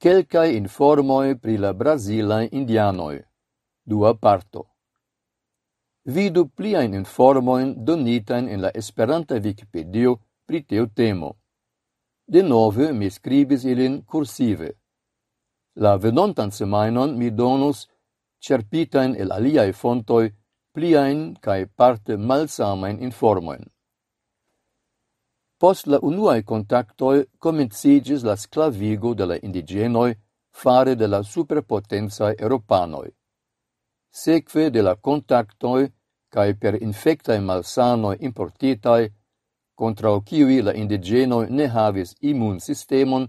Quelcae informoi pri la Brasilae Indianoi. Dua parto. Vidu pliain informoin donitain en la Esperanta Vikipedio pri teo temo. De nove mi skribis ilin kursive. La venontan semainon mi donos cerpitain el aliaj fontoi, pliain cae parte malsamain informoin. Post la unuae contactoi comencigis la sclavigo de la indigenoi fare de la superpotenzae europanoi. Seque de la contactoi cae per infectae malsanoi importitae, contra ociui la indigenoi ne havis immun sistemon,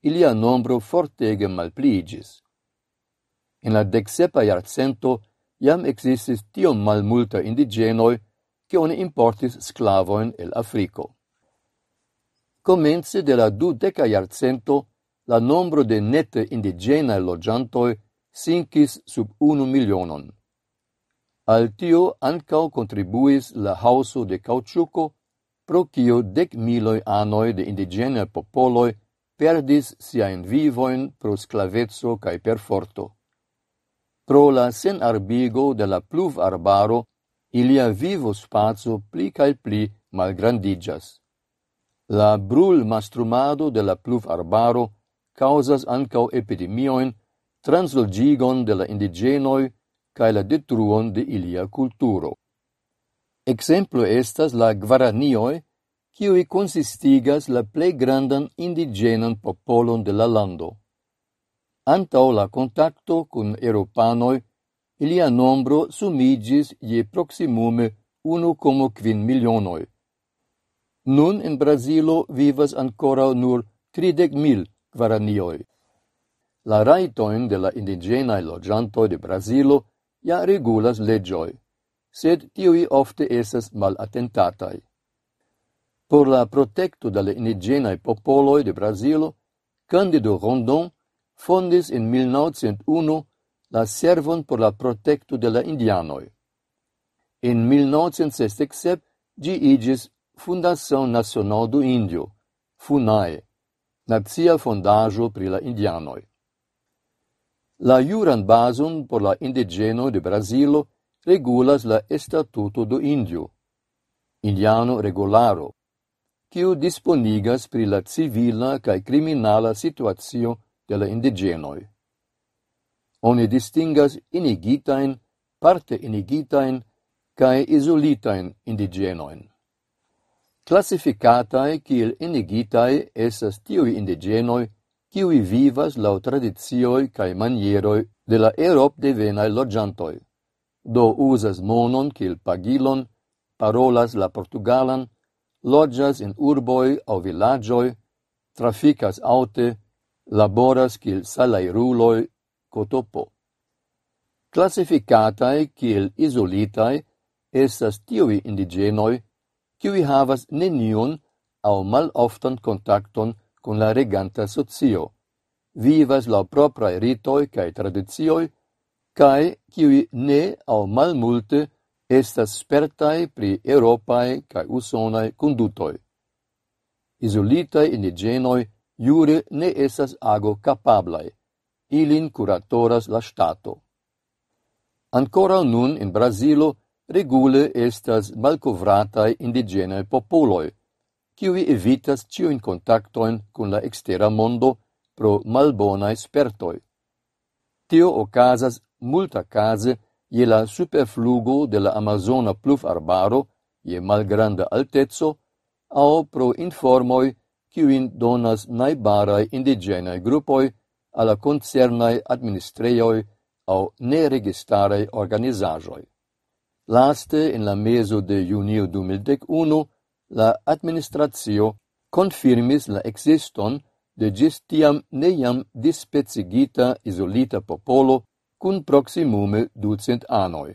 ilia nombro fortege malpligis. In la decsepa iarcento jam existis tiom malmulta indigenoi che oni importis sclavoin el Africo comence de la dudeca iarcento la nombro de nete indigenae logiantoi sincis sub unu milionon. Al tio ancao contribuis la hauso de cauciuco, pro cio dec miloi anoi de indigenae popoloi perdis siain vivoin pro sclavezzo cae perforto. Pro la sen arbigo de la pluv arbaro, ilia vivo spazio pli cae pli malgrandigas. La brul mastrumado de la pluvarbaro causas ancau epidemioin, transloggigon de la indigenoi cae la detruon de ilia culturo. Exemplo estas la guaranioi, kiui consistigas la plei grandan indigenan popolon de la lando. Antau la contacto cun europanoi, ilia nombro sumigis je proximume 1,5 milionoi. Nun in Brasilo vivas ancora nur 30.000 guaranioi. La raitoin de la indigenae logiantoi de Brasilo ja regulas legioi, sed tiui ofte esas mal attentatai. Por la protecto de la indigenae popoloi de Brasilo, Candido Rondon fondis in 1901 la Servon por la protecto de la indianoi. In 1967 gi igis Fundação Nacional do Índio, FUNAE, Nazia Fondajo pri la Indianoi. La juran bazon por la indigeno de Brasilo regulas la Estatuto do Indio, Indiano Regularo, quiu disponigas pri la civila cae criminala situacio de la indigenoi. Oni distingas inigitain, parte inigitain, cae isolitain indigenoin classificatae kiel enigitae esas tiui indigenoi kiui vivas lau tradizioi cae manieroi de la Europ devenae logiantoi. Do usas monon kiel pagilon, parolas la portugalan, logias in urboi au villagioi, traficas aute, laboras kiel salairuloi cotopo. Classificatae kiel isolitae estas tiui indigenoi qui havas nenion au mal maloftan contacton con la reganta socio, vivas la propria ritoi cae tradizioi, cae, kiuj ne au mal multe estas spertai pri europae cae usonae condutoi. Isolitae indigenoi jure ne esas ago kapablaj, ilin curatoras la stato. Ancora nun in Brasilo regule estas malcovrataj indigenae popoloj, kiui evitas ciuin contactoin cun la extera mondo pro malbonae spertoi. Tio ocasas multa case je la superflugo de la Amazona pluvarbaro je malgranda altezzo au pro informoi kiuin donas naibarae indigenae gruppoi alla concernae administreioi au neregistarei organizajoi. Laste, in la meso de junio 2011, la administratio confirmis la existon de gestiam neiam dispecigita isolita popolo cun proximume ducent anoi.